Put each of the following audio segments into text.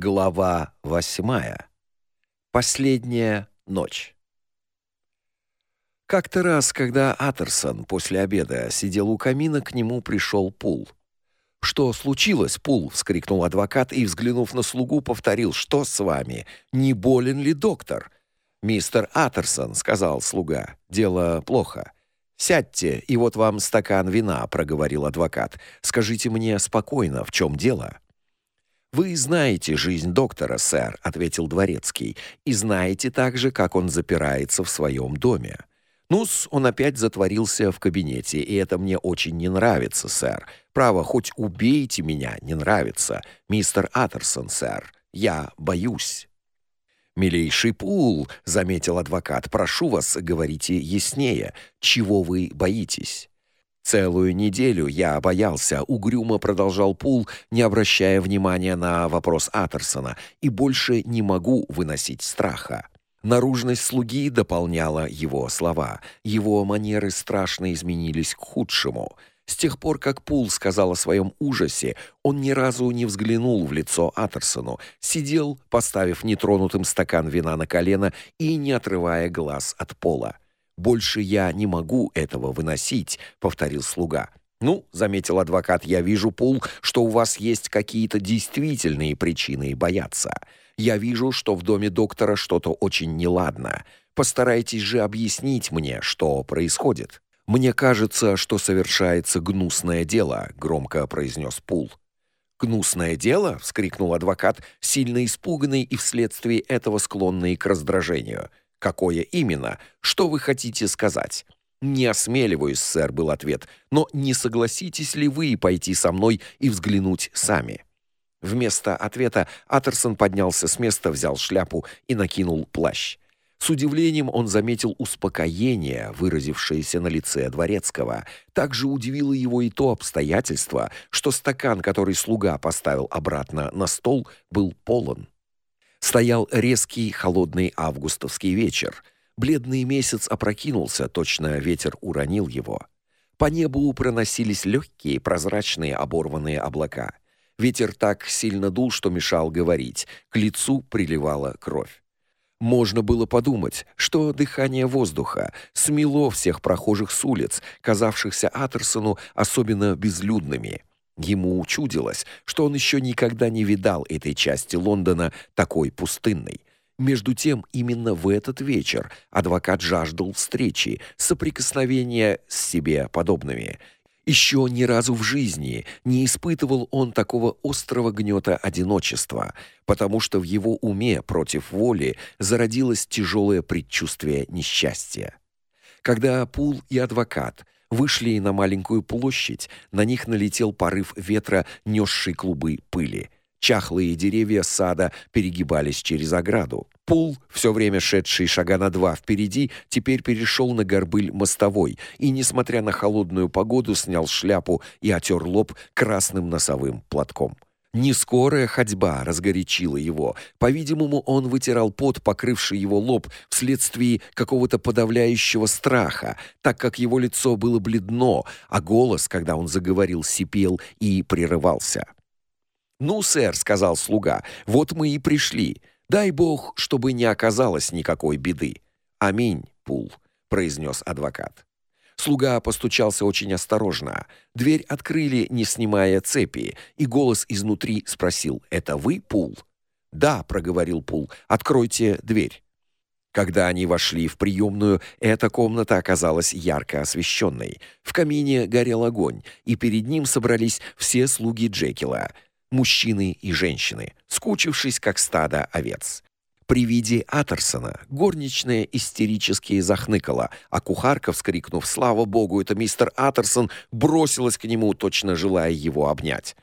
Глава восьмая. Последняя ночь. Как-то раз, когда Атерсон после обеда сидел у камина, к нему пришел Пул. «Что случилось, Пул?» — вскрикнул адвокат и, взглянув на слугу, повторил, «Что с вами? Не болен ли доктор?» «Мистер Атерсон», — сказал слуга, — «дело плохо». «Сядьте, и вот вам стакан вина», — проговорил адвокат. «Скажите мне спокойно, в чем дело?» Вы знаете жизнь доктора, сэр, ответил дворецкий. И знаете также, как он запирается в своем доме. Нус, он опять затворился в кабинете, и это мне очень не нравится, сэр. Право, хоть убейте меня, не нравится. Мистер Атерсон, сэр. Я боюсь. Милейший Пул, заметил адвокат. Прошу вас, говорите яснее. Чего вы боитесь? Целую неделю я боялся, угрюмо продолжал Пул, не обращая внимания на вопрос Атерсона, и больше не могу выносить страха. Наружность слуги дополняла его слова. Его манеры страшно изменились к худшему. С тех пор, как Пул сказал о своем ужасе, он ни разу не взглянул в лицо Атерсону, сидел, поставив нетронутым стакан вина на колено и не отрывая глаз от пола. Больше я не могу этого выносить, повторил слуга. Ну, заметил адвокат, я вижу, Пул, что у вас есть какие-то действительные причины бояться. Я вижу, что в доме доктора что-то очень неладно. Постарайтесь же объяснить мне, что происходит. Мне кажется, что совершается гнусное дело, громко произнес Пул. Гнусное дело, вскрикнул адвокат, сильно испуганный и вследствие этого склонный к раздражению. Какое именно? Что вы хотите сказать? Не осмеливаюсь, сэр, был ответ. Но не согласитесь ли вы пойти со мной и взглянуть сами? Вместо ответа Атерсон поднялся с места, взял шляпу и накинул плащ. С удивлением он заметил успокоение, выразившееся на лице дворецкого. Также удивило его и то обстоятельство, что стакан, который слуга поставил обратно на стол, был полон. Стоял резкий холодный августовский вечер. Бледный месяц опрокинулся, точно ветер уронил его. По небу проносились легкие, прозрачные оборванные облака. Ветер так сильно дул, что мешал говорить. К лицу приливала кровь. Можно было подумать, что дыхание воздуха смело всех прохожих с улиц, казавшихся Атерсону особенно безлюдными. Ему чудилось, что он еще никогда не видал этой части Лондона такой пустынной. Между тем, именно в этот вечер адвокат жаждал встречи, соприкосновения с себе подобными. Еще ни разу в жизни не испытывал он такого острого гнета одиночества, потому что в его уме против воли зародилось тяжелое предчувствие несчастья. Когда Пул и адвокат – вышли на маленькую площадь, на них налетел порыв ветра, нёсший клубы пыли. Чахлые деревья сада перегибались через ограду. Пул, все время шедший шага на два впереди, теперь перешел на горбыль мостовой и, несмотря на холодную погоду, снял шляпу и отер лоб красным носовым платком. Нескорая ходьба разгорячила его. По-видимому, он вытирал пот, покрывший его лоб, вследствие какого-то подавляющего страха, так как его лицо было бледно, а голос, когда он заговорил, сипел и прерывался. "Ну, сэр", сказал слуга. "Вот мы и пришли. Дай бог, чтобы не оказалось никакой беды". "Аминь, Пул", произнес адвокат. Слуга постучался очень осторожно. Дверь открыли, не снимая цепи, и голос изнутри спросил: "Это вы, Пул?" "Да", проговорил Пул. "Откройте дверь". Когда они вошли в приемную, эта комната оказалась ярко освещенной. В камине горел огонь, и перед ним собрались все слуги Джекила, мужчины и женщины, скучившись как стадо овец. При виде Атерсона горничная истерически захныкала, а кухарка, вскрикнув «Слава богу, это мистер Атерсон!», бросилась к нему, точно желая его обнять.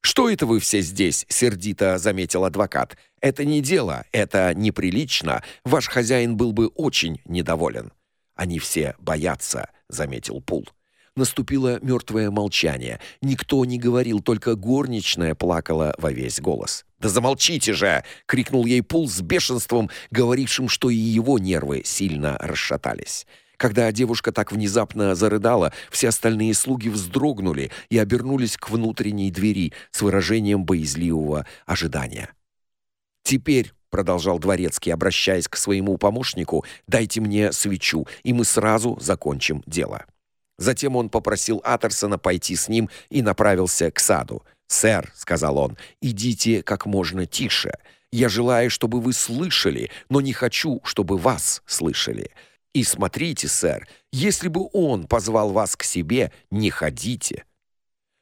«Что это вы все здесь?» — сердито заметил адвокат. «Это не дело, это неприлично. Ваш хозяин был бы очень недоволен». «Они все боятся», — заметил Пул. Наступило мертвое молчание. Никто не говорил, только горничная плакала во весь голос. «Да замолчите же!» — крикнул ей Пул с бешенством, говорившим, что и его нервы сильно расшатались. Когда девушка так внезапно зарыдала, все остальные слуги вздрогнули и обернулись к внутренней двери с выражением боязливого ожидания. Теперь продолжал дворецкий, обращаясь к своему помощнику, дайте мне свечу, и мы сразу закончим дело. Затем он попросил Атерсона пойти с ним и направился к саду. "Сэр", сказал он, "идите как можно тише. Я желаю, чтобы вы слышали, но не хочу, чтобы вас слышали. И смотрите, сэр, если бы он позвал вас к себе, не ходите.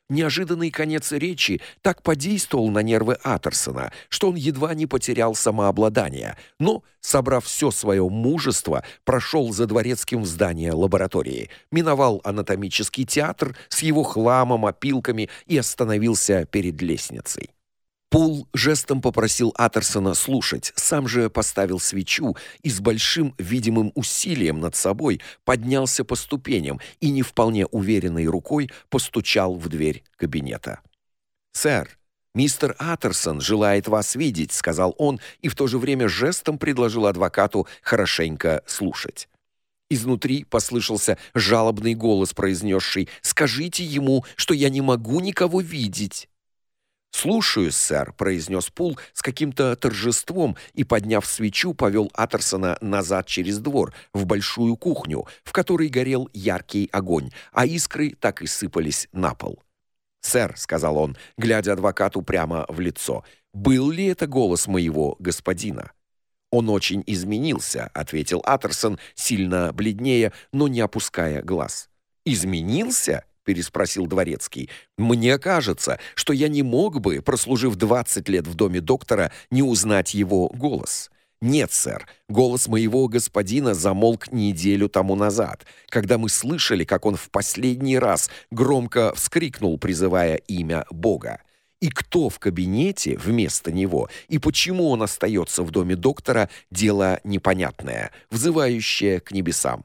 Неожиданный конец речи так подействовал на нервы Атерсона, что он едва не потерял самообладание, но, собрав все свое мужество, прошел за дворецким в здание лаборатории, миновал анатомический театр с его хламом, опилками и остановился перед лестницей. Пул жестом попросил Атерсона слушать, сам же поставил свечу и с большим видимым усилием над собой поднялся по ступеням и не вполне уверенной рукой постучал в дверь кабинета. "Сэр, мистер Атерсон желает вас видеть", сказал он и в то же время жестом предложил адвокату хорошенько слушать. Изнутри послышался жалобный голос, произнесший: "Скажите ему, что я не могу никого видеть". "Слушаю, сэр", произнес Пул с каким-то торжеством и подняв свечу, повел Атерсона назад через двор в большую кухню, в которой горел яркий огонь, а искры так и сыпались на пол. "Сэр", сказал он, глядя адвокату прямо в лицо. "Был ли это голос моего господина?" Он очень изменился, ответил Атерсон, сильно бледнее, но не опуская глаз. Изменился? Переспросил дворецкий. Мне кажется, что я не мог бы, прослужив 20 лет в доме доктора, не узнать его голос. Нет, сэр. Голос моего господина замолк неделю тому назад, когда мы слышали, как он в последний раз громко вскрикнул, призывая имя Бога. И кто в кабинете вместо него, и почему он остается в доме доктора дело непонятное, взывающее к небесам.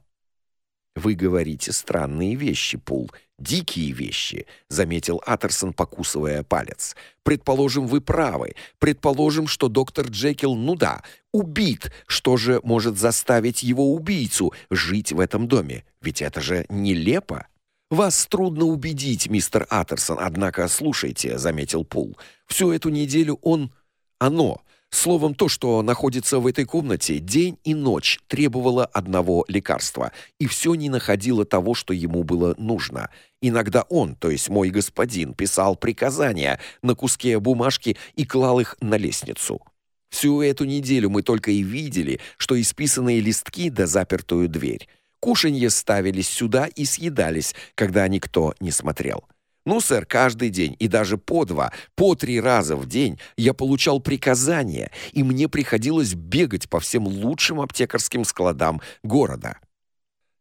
Вы говорите странные вещи, Пул, дикие вещи, заметил Атерсон, покусывая палец. Предположим, вы правы. Предположим, что доктор Джекил, ну да, убит. Что же может заставить его убийцу жить в этом доме? Ведь это же нелепо. Вас трудно убедить, мистер Атерсон, однако слушайте, заметил Пул. Всю эту неделю он оно Словом, то, что находится в этой комнате день и ночь требовало одного лекарства, и все не находило того, что ему было нужно. Иногда он, то есть мой господин, писал приказания на куске бумажки и клал их на лестницу. Всю эту неделю мы только и видели, что исписанные листки да запертую дверь. Кушанье ставились сюда и съедались, когда никто не смотрел. Ну, сэр, каждый день и даже по два, по три раза в день я получал приказания, и мне приходилось бегать по всем лучшим аптекарским складам города.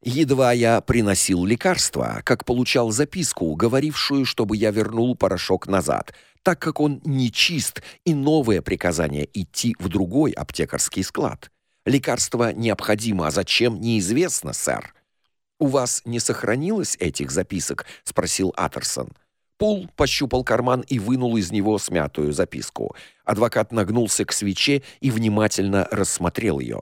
Едва я приносил лекарства, как получал записку, говорившую, чтобы я вернул порошок назад, так как он нечист, и новое приказание идти в другой аптекарский склад. Лекарство необходимо, а зачем неизвестно, сэр. У вас не сохранилось этих записок, спросил Атерсон. Пул пощупал карман и вынул из него смятую записку. Адвокат нагнулся к свече и внимательно рассмотрел ее.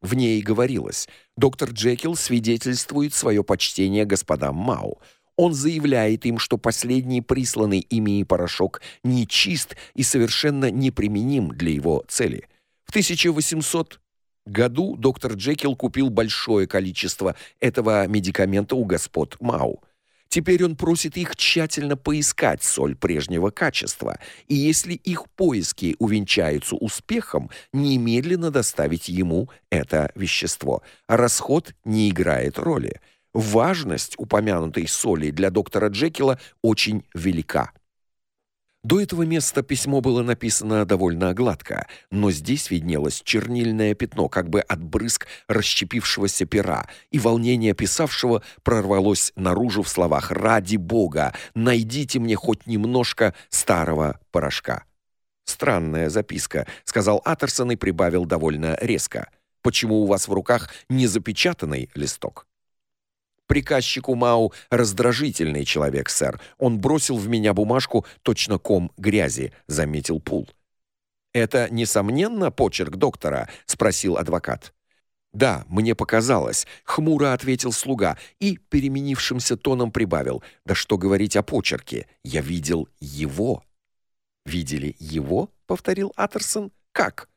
В ней говорилось: доктор Джекил свидетельствует свое почтение господам Мау. Он заявляет им, что последний присланный ими порошок нечист и совершенно неприменим для его цели. В 1800 году доктор Джекил купил большое количество этого медикамента у господ Мау. Теперь он просит их тщательно поискать соль прежнего качества, и если их поиски увенчаются успехом, немедленно доставить ему это вещество. Расход не играет роли. Важность упомянутой соли для доктора Джекила очень велика. До этого места письмо было написано довольно гладко, но здесь виднелось чернильное пятно, как бы от брызг расщепившегося пера, и волнение писавшего прорвалось наружу в словах: "Ради бога, найдите мне хоть немножко старого порошка". Странная записка, сказал Атерсон и прибавил довольно резко. Почему у вас в руках не запечатанный листок? Приказчик Умау раздражительный человек, сэр. Он бросил в меня бумажку точно ком грязи, заметил Пул. Это несомненно почерк доктора, спросил адвокат. Да, мне показалось, хмуро ответил слуга и переменившимся тоном прибавил: "Да что говорить о почерке? Я видел его". Видели его? повторил Атерсон. Как?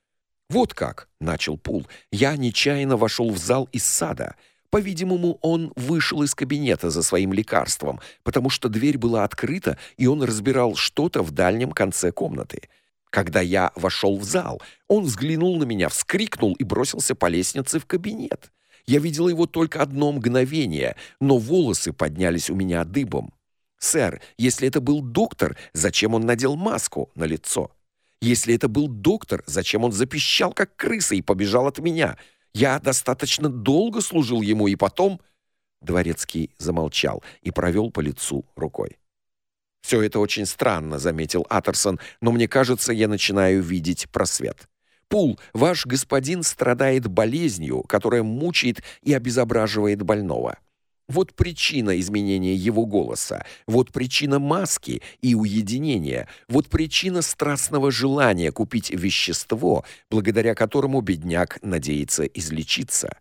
Вот как, начал Пул. Я нечаянно вошел в зал из сада. По-видимому, он вышел из кабинета за своим лекарством, потому что дверь была открыта, и он разбирал что-то в дальнем конце комнаты. Когда я вошел в зал, он взглянул на меня, вскрикнул и бросился по лестнице в кабинет. Я видел его только одно мгновение, но волосы поднялись у меня дыбом. Сэр, если это был доктор, зачем он надел маску на лицо? Если это был доктор, зачем он запищал как крыса и побежал от меня? Я достаточно долго служил ему и потом Дворецкий замолчал и провел по лицу рукой. Все это очень странно, заметил Атерсон, но мне кажется, я начинаю видеть просвет. Пул, ваш господин страдает болезнью, которая мучает и обезображивает больного. Вот причина изменения его голоса, вот причина маски и уединения, вот причина страстного желания купить вещество, благодаря которому бедняк надеется излечиться.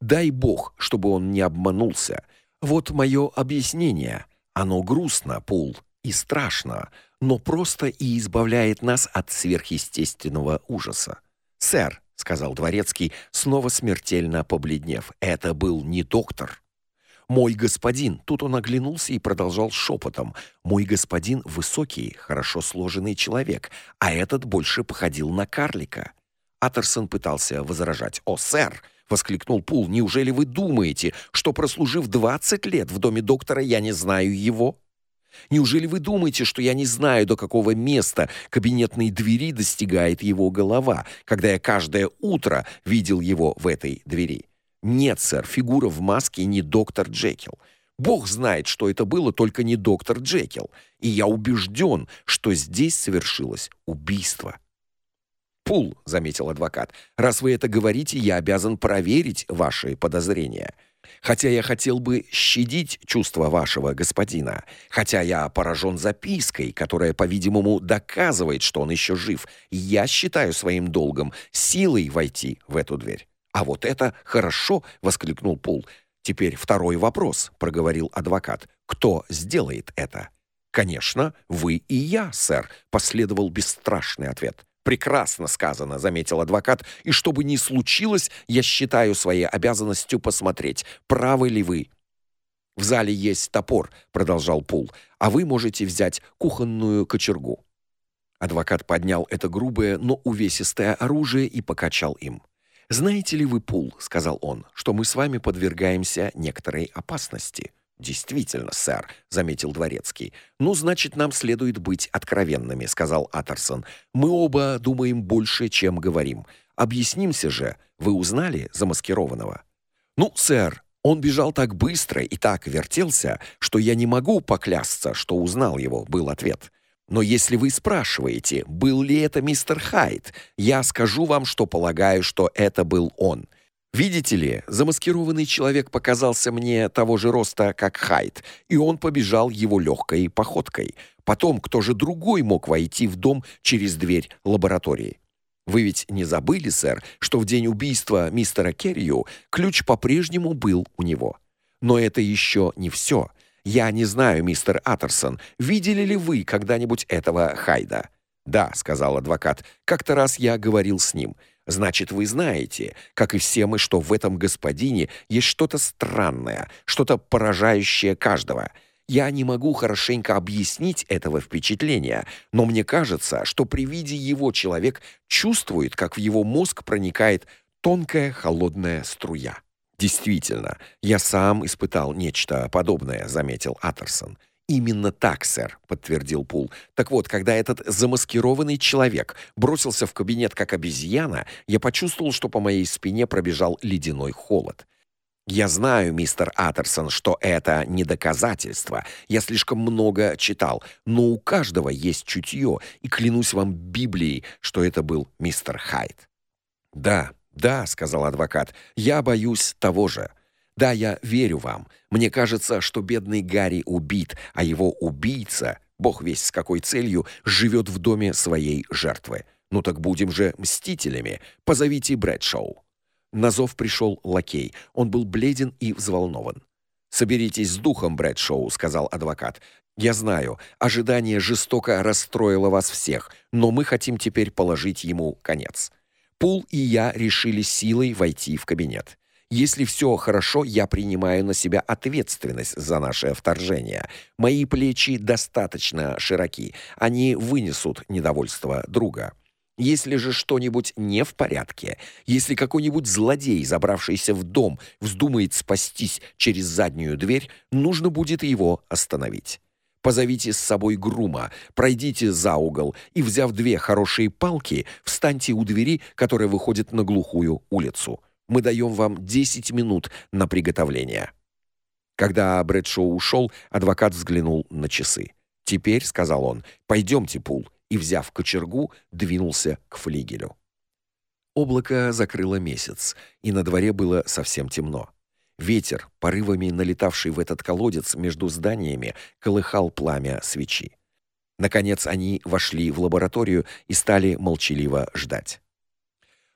Дай бог, чтобы он не обманулся. Вот мое объяснение. Оно грустно, Пул, и страшно, но просто и избавляет нас от сверхъестественного ужаса. Сэр, сказал дворецкий, снова смертельно побледнев. Это был не доктор. Мой господин, тут он оглянулся и продолжал шепотом. Мой господин высокий, хорошо сложенный человек, а этот больше походил на карлика. Атерсон пытался возражать. "О, сэр!" воскликнул Пул. "Неужели вы думаете, что прослужив 20 лет в доме доктора, я не знаю его?" Неужели вы думаете, что я не знаю, до какого места кабинетной двери достигает его голова, когда я каждое утро видел его в этой двери? Нет, сэр, фигура в маске не доктор Джекил. Бог знает, что это было, только не доктор Джекил. И я убежден, что здесь совершилось убийство. Пул, заметил адвокат. Раз вы это говорите, я обязан проверить ваши подозрения. Хотя я хотел бы щадить чувства вашего господина, хотя я поражен запиской, которая, по-видимому, доказывает, что он еще жив, я считаю своим долгом силой войти в эту дверь. А вот это хорошо, воскликнул Пул. Теперь второй вопрос, проговорил адвокат. Кто сделает это? Конечно, вы и я, сэр, последовал бесстрашный ответ. Прекрасно сказано, заметил адвокат, и что бы ни случилось, я считаю своей обязанностью посмотреть, правы ли вы. В зале есть топор, продолжал Пул, а вы можете взять кухонную кочергу. Адвокат поднял это грубое, но увесистое оружие и покачал им. Знаете ли вы, Пул, сказал он, что мы с вами подвергаемся некоторой опасности. Действительно, сэр, заметил дворецкий. Ну, значит, нам следует быть откровенными, сказал Атерсон. Мы оба думаем больше, чем говорим. Объяснимся же. Вы узнали замаскированного? Ну, сэр, он бежал так быстро и так вертелся, что я не могу поклясться, что узнал его, был ответ. Но если вы спрашиваете, был ли это мистер Хайт, я скажу вам, что полагаю, что это был он. Видите ли, замаскированный человек показался мне того же роста, как Хайт, и он побежал его легкой походкой. Потом кто же другой мог войти в дом через дверь лаборатории? Вы ведь не забыли, сэр, что в день убийства мистера Керрию ключ по-прежнему был у него. Но это еще не все. Я не знаю, мистер Атерсон, видели ли вы когда-нибудь этого Хайда? Да, сказал адвокат. Как-то раз я говорил с ним. Значит, вы знаете, как и все мы, что в этом господине есть что-то странное, что-то поражающее каждого. Я не могу хорошенько объяснить этого впечатления, но мне кажется, что при виде его человек чувствует, как в его мозг проникает тонкая холодная струя. Действительно, я сам испытал нечто подобное, заметил Атерсон. Именно так, сэр, подтвердил Пул. Так вот, когда этот замаскированный человек бросился в кабинет как обезьяна, я почувствовал, что по моей спине пробежал ледяной холод. Я знаю, мистер Атерсон, что это не доказательство. Я слишком много читал, но у каждого есть чутье, и клянусь вам Библией, что это был мистер Хайт. Да, да, сказал адвокат. Я боюсь того же. Да, я верю вам. Мне кажется, что бедный Гарри убит, а его убийца, бог весть с какой целью, живет в доме своей жертвы. Ну так будем же мстителями. Позовите Брэдшоу. На зов пришел лакей. Он был бледен и взволнован. Соберитесь с духом, Брэдшоу, сказал адвокат. Я знаю, ожидание жестоко расстроило вас всех, но мы хотим теперь положить ему конец. Пул и я решили силой войти в кабинет. Если все хорошо, я принимаю на себя ответственность за наше вторжение. Мои плечи достаточно широки. Они вынесут недовольство друга. Если же что-нибудь не в порядке, если какой-нибудь злодей, забравшийся в дом, вздумает спастись через заднюю дверь, нужно будет его остановить. Позовите с собой грума, пройдите за угол и, взяв две хорошие палки, встаньте у двери, которая выходит на глухую улицу. Мы даем вам 10 минут на приготовление. Когда Брэдшоу ушел, адвокат взглянул на часы. "Теперь", сказал он. "Пойдемте, Пул", и, взяв кочергу, двинулся к флигелю. Облако закрыло месяц, и на дворе было совсем темно. Ветер, порывами налетавший в этот колодец между зданиями, колыхал пламя свечи. Наконец они вошли в лабораторию и стали молчаливо ждать.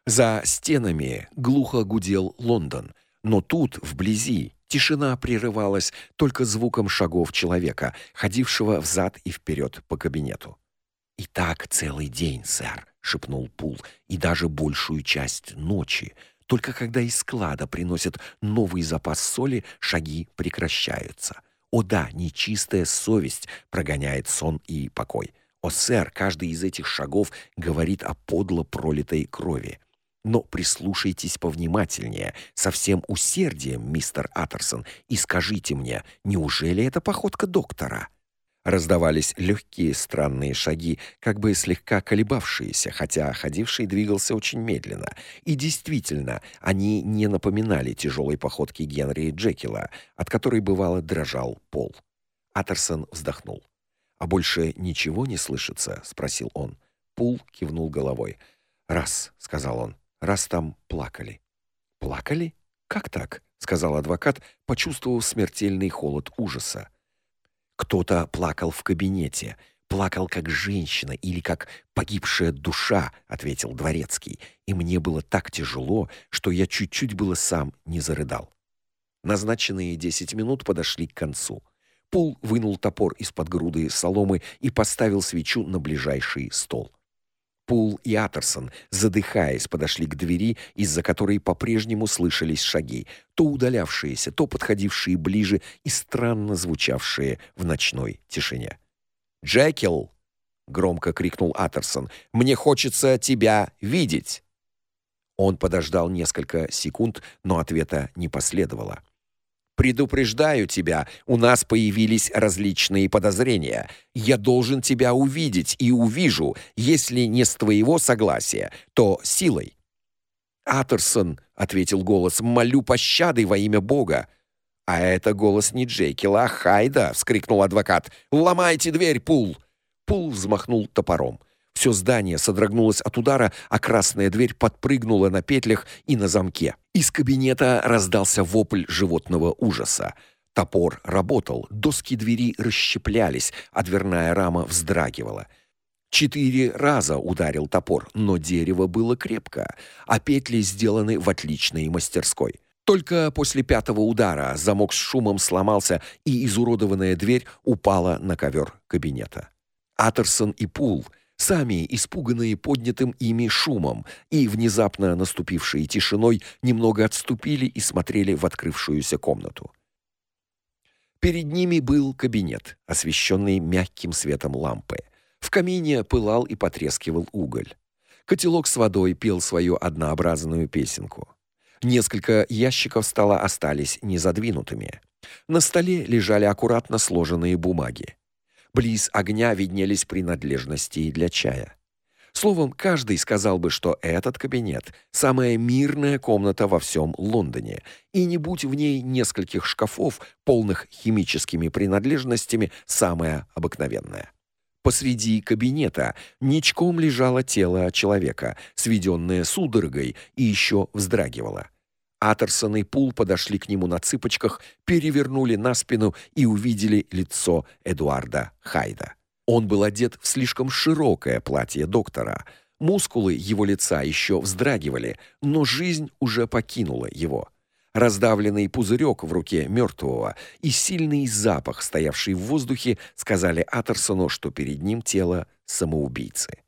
За стенами глухо гудел Лондон, но тут, вблизи, тишина прерывалась только звуком шагов человека, ходившего взад и вперед по кабинету. «И так целый день, сэр», — шепнул Пул, — «и даже большую часть ночи. Только когда из склада приносят новый запас соли, шаги прекращаются. О да, нечистая совесть прогоняет сон и покой. О, сэр, каждый из этих шагов говорит о подло пролитой крови. Но прислушайтесь повнимательнее, со всем усердием, мистер Аттерсон, и скажите мне, неужели это походка доктора? Раздавались легкие странные шаги, как бы слегка колебавшиеся, хотя ходивший двигался очень медленно. И действительно, они не напоминали тяжелой походки Генри Джекила, от которой бывало дрожал пол. Аттерсон вздохнул. А больше ничего не слышится, спросил он. Пул кивнул головой. Раз, сказал он раз там плакали. Плакали? Как так? сказал адвокат, почувствовав смертельный холод ужаса. Кто-то плакал в кабинете, плакал как женщина или как погибшая душа, ответил дворецкий. И мне было так тяжело, что я чуть-чуть было сам не зарыдал. Назначенные десять минут подошли к концу. Пул вынул топор из-под груды соломы и поставил свечу на ближайший стол. Пул и Атерсон, задыхаясь, подошли к двери, из-за которой по-прежнему слышались шаги, то удалявшиеся, то подходившие ближе и странно звучавшие в ночной тишине. "Джекил!" громко крикнул Атерсон. "Мне хочется тебя видеть". Он подождал несколько секунд, но ответа не последовало. Предупреждаю тебя, у нас появились различные подозрения. Я должен тебя увидеть и увижу, если не с твоего согласия, то силой. Атерсон, ответил голос, молю пощады во имя Бога. А это голос не Джейкила, а Хайда, вскрикнул адвокат. Ломайте дверь, Пул. Пул взмахнул топором. Все здание содрогнулось от удара, а красная дверь подпрыгнула на петлях и на замке. Из кабинета раздался вопль животного ужаса. Топор работал, доски двери расщеплялись, а дверная рама вздрагивала. Четыре раза ударил топор, но дерево было крепко, а петли сделаны в отличной мастерской. Только после пятого удара замок с шумом сломался, и изуродованная дверь упала на ковер кабинета. Атерсон и Пул — сами испуганные поднятым ими шумом и внезапно наступившей тишиной, немного отступили и смотрели в открывшуюся комнату. Перед ними был кабинет, освещенный мягким светом лампы. В камине пылал и потрескивал уголь. Котелок с водой пел свою однообразную песенку. Несколько ящиков стола остались незадвинутыми. На столе лежали аккуратно сложенные бумаги. Близ огня виднелись принадлежности для чая. Словом, каждый сказал бы, что этот кабинет самая мирная комната во всем Лондоне, и не будь в ней нескольких шкафов, полных химическими принадлежностями, самая обыкновенная. Посреди кабинета ничком лежало тело человека, сведенное судорогой и еще вздрагивало. Атерсон и Пул подошли к нему на цыпочках, перевернули на спину и увидели лицо Эдуарда Хайда. Он был одет в слишком широкое платье доктора. Мускулы его лица еще вздрагивали, но жизнь уже покинула его. Раздавленный пузырек в руке мертвого и сильный запах, стоявший в воздухе, сказали Атерсону, что перед ним тело самоубийцы.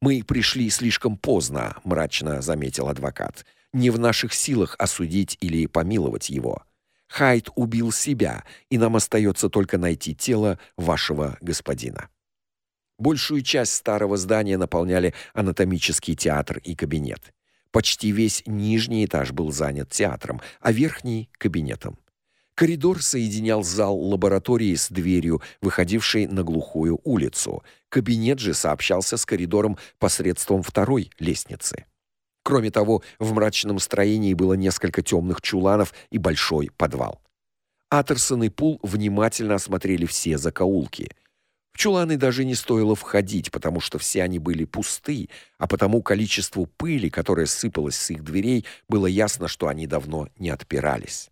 Мы пришли слишком поздно, мрачно заметил адвокат. Не в наших силах осудить или помиловать его. Хайд убил себя, и нам остается только найти тело вашего господина. Большую часть старого здания наполняли анатомический театр и кабинет. Почти весь нижний этаж был занят театром, а верхний кабинетом. Коридор соединял зал лаборатории с дверью, выходившей на глухую улицу. Кабинет же сообщался с коридором посредством второй лестницы. Кроме того, в мрачном строении было несколько темных чуланов и большой подвал. Атерсон и Пул внимательно осмотрели все закоулки. В чуланы даже не стоило входить, потому что все они были пусты, а потому количеству пыли, которая сыпалась с их дверей, было ясно, что они давно не отпирались.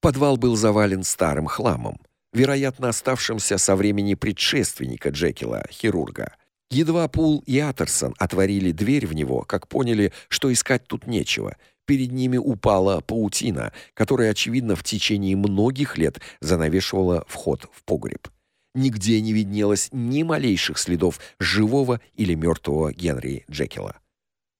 Подвал был завален старым хламом, вероятно, оставшимся со времени предшественника Джекила, хирурга. Едва Пул и Атерсон отворили дверь в него, как поняли, что искать тут нечего. Перед ними упала паутина, которая очевидно в течение многих лет занавешивала вход в погреб. Нигде не виднелось ни малейших следов живого или мертвого Генри Джекила.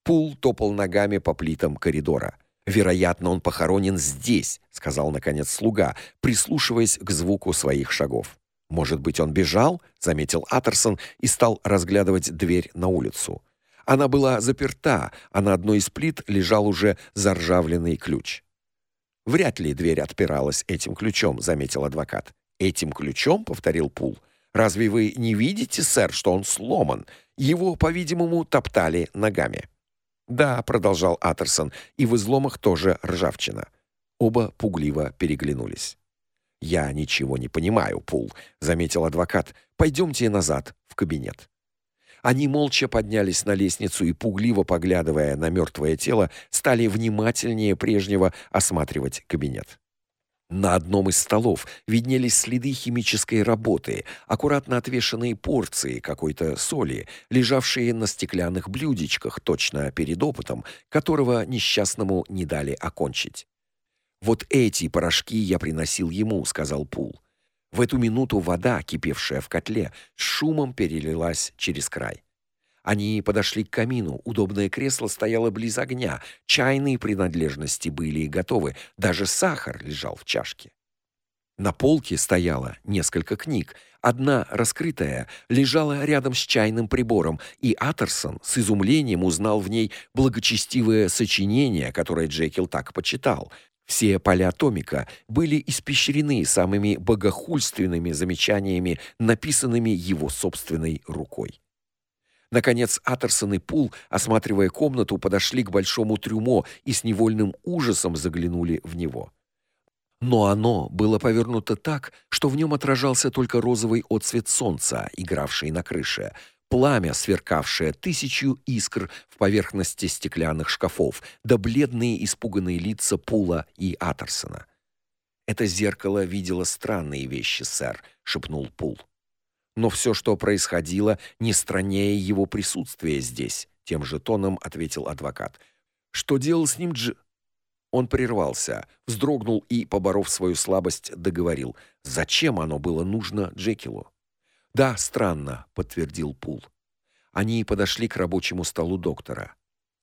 Пул топал ногами по плитам коридора. Вероятно, он похоронен здесь, сказал наконец слуга, прислушиваясь к звуку своих шагов. Может быть, он бежал, заметил Атерсон и стал разглядывать дверь на улицу. Она была заперта, а на одной из плит лежал уже заржавленный ключ. Вряд ли дверь отпиралась этим ключом, заметил адвокат. Этим ключом, повторил Пул. Разве вы не видите, сэр, что он сломан? Его, по-видимому, топтали ногами. Да, продолжал Атерсон, и в изломах тоже ржавчина. Оба пугливо переглянулись. Я ничего не понимаю, Пул, заметил адвокат. Пойдемте назад в кабинет. Они молча поднялись на лестницу и пугливо поглядывая на мертвое тело, стали внимательнее прежнего осматривать кабинет. На одном из столов виднелись следы химической работы, аккуратно отвешенные порции какой-то соли, лежавшие на стеклянных блюдечках, точно перед опытом, которого несчастному не дали окончить. Вот эти порошки я приносил ему, сказал Пул. В эту минуту вода, кипевшая в котле, с шумом перелилась через край. Они подошли к камину. Удобное кресло стояло близ огня. Чайные принадлежности были готовы, даже сахар лежал в чашке. На полке стояло несколько книг. Одна, раскрытая, лежала рядом с чайным прибором, и Атерсон с изумлением узнал в ней благочестивое сочинение, которое Джекил так почитал. Все поля томика были испещрены самыми богохульственными замечаниями, написанными его собственной рукой. Наконец Атерсон и Пул, осматривая комнату, подошли к большому трюмо и с невольным ужасом заглянули в него. Но оно было повернуто так, что в нем отражался только розовый отсвет солнца, игравший на крыше, пламя, сверкавшее тысячу искр в поверхности стеклянных шкафов, да бледные испуганные лица Пула и Атерсона. Это зеркало видело странные вещи, сэр, шепнул Пул. Но все, что происходило, не страннее его присутствия здесь, тем же тоном ответил адвокат. Что делал с ним Дж Он прервался, вздрогнул и, поборов свою слабость, договорил: "Зачем оно было нужно Джекилу?" "Да, странно", подтвердил Пул. Они подошли к рабочему столу доктора.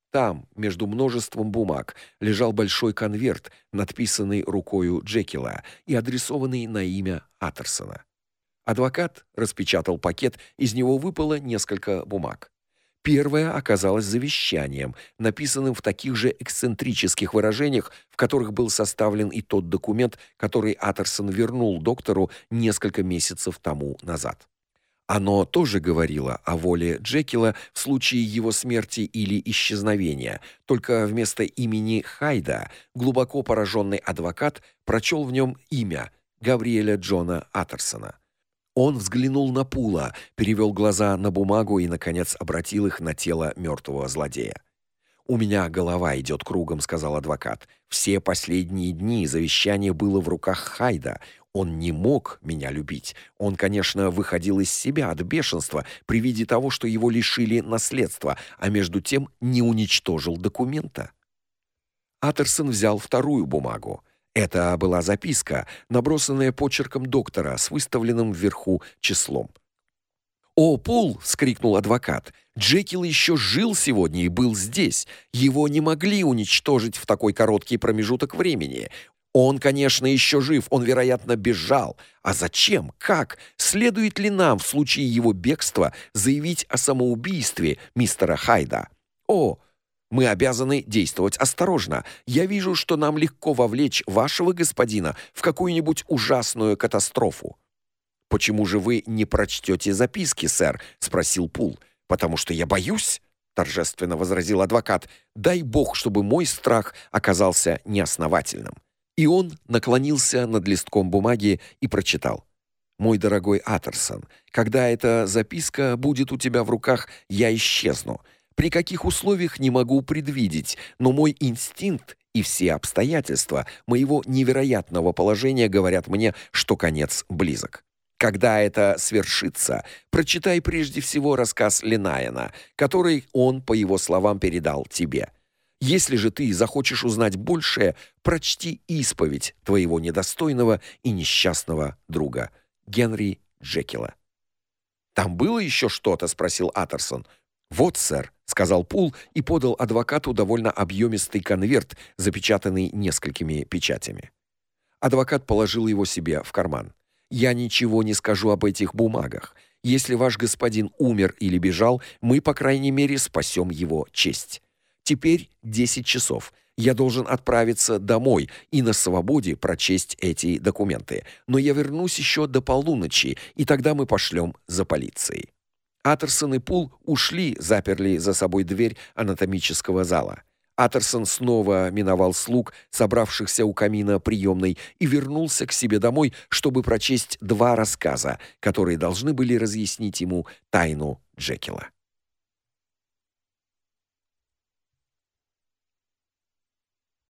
Там, между множеством бумаг, лежал большой конверт, надписанный рукою Джекила и адресованный на имя Атерсона. Адвокат распечатал пакет, из него выпало несколько бумаг. Первая оказалась завещанием, написанным в таких же эксцентрических выражениях, в которых был составлен и тот документ, который Атерсон вернул доктору несколько месяцев тому назад. Оно тоже говорило о воле Джекила в случае его смерти или исчезновения, только вместо имени Хайда глубоко пораженный адвокат прочел в нем имя Гавриэля Джона Атерсона. Он взглянул на Пула, перевел глаза на бумагу и наконец обратил их на тело мертвого злодея. У меня голова идет кругом, сказал адвокат. Все последние дни завещание было в руках Хайда. Он не мог меня любить. Он, конечно, выходил из себя от бешенства при виде того, что его лишили наследства, а между тем не уничтожил документа. Атерсон взял вторую бумагу. Это была записка, набросанная почерком доктора с выставленным вверху числом. «О, Пул!» — вскрикнул адвокат. «Джекил еще жил сегодня и был здесь. Его не могли уничтожить в такой короткий промежуток времени. Он, конечно, еще жив, он, вероятно, бежал. А зачем? Как? Следует ли нам в случае его бегства заявить о самоубийстве мистера Хайда? О, мы обязаны действовать осторожно. Я вижу, что нам легко вовлечь вашего господина в какую-нибудь ужасную катастрофу. Почему же вы не прочтете записки, сэр, спросил Пул. Потому что я боюсь, торжественно возразил адвокат. Дай бог, чтобы мой страх оказался неосновательным. И он наклонился над листком бумаги и прочитал: "Мой дорогой Атерсон, когда эта записка будет у тебя в руках, я исчезну. При каких условиях не могу предвидеть, но мой инстинкт и все обстоятельства моего невероятного положения говорят мне, что конец близок. Когда это свершится, прочитай прежде всего рассказ Ленайена, который он, по его словам, передал тебе. Если же ты захочешь узнать большее, прочти исповедь твоего недостойного и несчастного друга Генри Джекила. Там было еще что-то, спросил Атерсон. Вот, сэр, сказал Пул и подал адвокату довольно объемистый конверт, запечатанный несколькими печатями. Адвокат положил его себе в карман. Я ничего не скажу об этих бумагах. Если ваш господин умер или бежал, мы, по крайней мере, спасем его честь. Теперь 10 часов. Я должен отправиться домой и на свободе прочесть эти документы. Но я вернусь еще до полуночи, и тогда мы пошлем за полицией. Атерсон и Пул ушли, заперли за собой дверь анатомического зала. Атерсон снова миновал слуг, собравшихся у камина приемной, и вернулся к себе домой, чтобы прочесть два рассказа, которые должны были разъяснить ему тайну Джекила.